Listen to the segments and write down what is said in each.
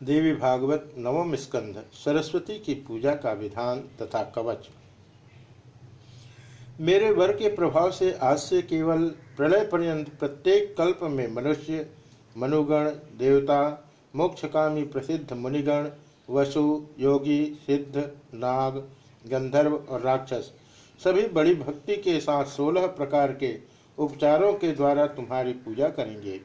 देवी भागवत नवम स्कंध, सरस्वती की पूजा का विधान तथा कवच। मेरे वर के प्रभाव से आज से केवल प्रलय पर्यंत प्रत्येक कल्प में मनुष्य, मनुगण, देवता, मोक्षकामी प्रसिद्ध मुनिगण, वसु, योगी, सिद्ध, नाग, गंधर्व और राक्षस, सभी बड़ी भक्ति के साथ सोलह प्रकार के उपचारों के द्वारा तुम्हारी पूजा करेंगे।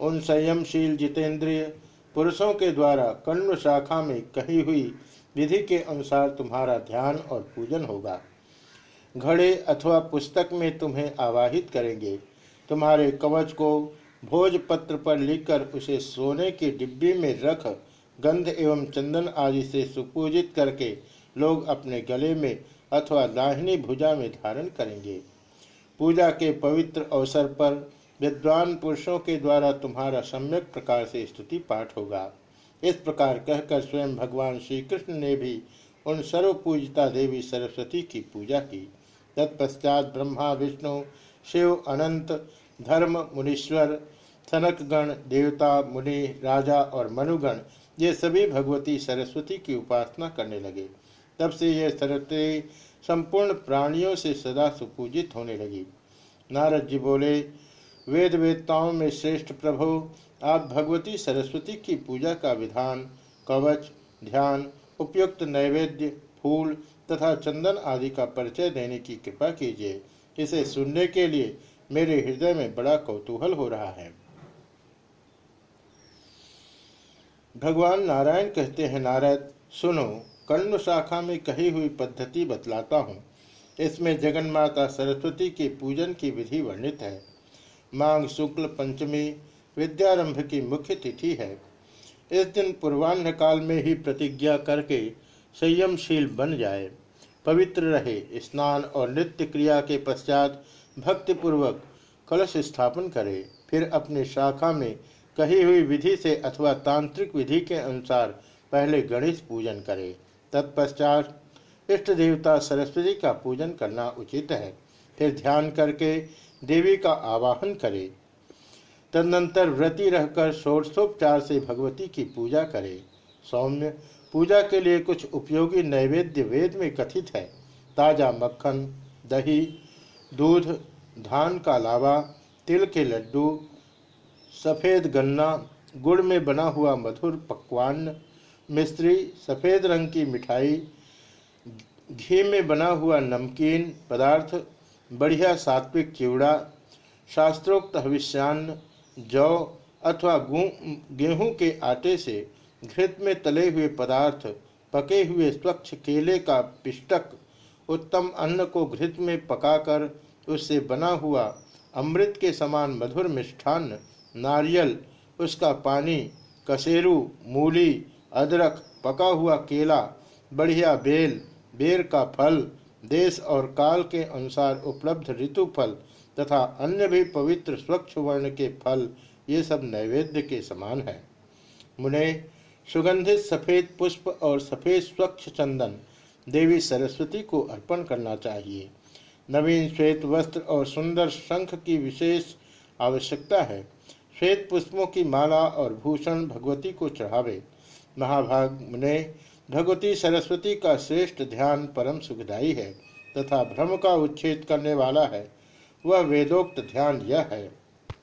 उन संयमशील जितेंद्रिय पुरुषों के द्वारा कण्व शाखा में कही हुई विधि के अनुसार तुम्हारा ध्यान और पूजन होगा। घड़े अथवा पुस्तक में तुम्हें आवाहित करेंगे। तुम्हारे कवच को भोजपत्र पर लिखकर उसे सोने की डिब्बी में रख, गंध एवं चंदन आदि से सुपूजित करके लोग अपने गले में अथवा दाहिनी भुजा में धारण करेंगे। पूजा के पवित्र अवसर पर विद्वान पुरुषों के द्वारा तुम्हारा सम्यक प्रकार से स्तुति पाठ होगा। इस प्रकार कहकर स्वयं भगवान श्री कृष्ण ने भी उन सर्वपूजिता देवी सरस्वती की पूजा की। तत्पश्चात ब्रह्मा, विष्णु, शिव, अनंत, धर्म, मुनीश्वर, सनकगण, देवता, मुनि, राजा और मनुगण, ये सभी भगवती सरस्वती की उपासना करने लगे। तब से यह सरस्वती संपूर्ण प्राणियों से सदा सुपूजित होने लगी। नारद जी बोले वेद वेदताओं में श्रेष्ठ प्रभु, आप भगवती सरस्वती की पूजा का विधान, कवच, ध्यान, उपयुक्त नैवेद्य, फूल तथा चंदन आदि का परिचय देने की कृपा कीजिए। इसे सुनने के लिए मेरे हृदय में बड़ा कौतूहल हो रहा है। भगवान नारायण कहते हैं, नारद, सुनो, कर्ण शाखा में कही हुई पद्धति बतलाता हूँ। इसमें जगन्माता सरस्वती के पूजन की विधि वर्णित है। माघ शुक्ल पंचमी विद्यारंभ की मुख्य तिथि है। इस दिन पूर्वान्ह काल में ही प्रतिज्ञा करके संयमशील बन जाए, पवित्र रहे, स्नान और नृत्य क्रिया के पश्चात भक्तिपूर्वक कलश स्थापन करे। फिर अपने शाखा में कही हुई विधि से अथवा तांत्रिक विधि के अनुसार पहले गणेश पूजन करे। तत्पश्चात इष्ट देवता सरस्वती का पूजन करना उचित है। फिर ध्यान करके देवी का आवाहन करे। तदनंतर व्रति रहकर षोडशोपचार से भगवती की पूजा करे। सौम्य, पूजा के लिए कुछ उपयोगी नैवेद्य वेद में कथित है। ताज़ा मक्खन, दही, दूध, धान का लावा, तिल के लड्डू, सफ़ेद गन्ना, गुड़ में बना हुआ मधुर पकवान, मिस्त्री, सफ़ेद रंग की मिठाई, घी में बना हुआ नमकीन पदार्थ बढ़िया सात्विक चिवड़ा, शास्त्रोक्त हविष्यान्न जौ अथवा गेहूँ के आटे से घृत में तले हुए पदार्थ, पके हुए स्वच्छ केले का पिष्टक, उत्तम अन्न को घृत में पकाकर उससे बना हुआ अमृत के समान मधुर मिष्ठान्न नारियल, उसका पानी, कसेरू, मूली, अदरक, पका हुआ केला, बढ़िया बेल, बेर का फल देश और काल के अनुसार उपलब्ध ऋतु फल तथा अन्य भी पवित्र स्वच्छ वर्ण के फल, ये सब नैवेद्य के समान है। मुने, सुगंधित सफ़ेद पुष्प और सफ़ेद स्वच्छ चंदन देवी सरस्वती को अर्पण करना चाहिए। नवीन श्वेत वस्त्र और सुंदर शंख की विशेष आवश्यकता है। श्वेत पुष्पों की माला और भूषण भगवती को चढ़ावे। महाभाग, मुने भगवती सरस्वती का श्रेष्ठ ध्यान परम सुखदायी है तथा भ्रम का उच्छेद करने वाला है। वह वेदोक्त ध्यान यह है।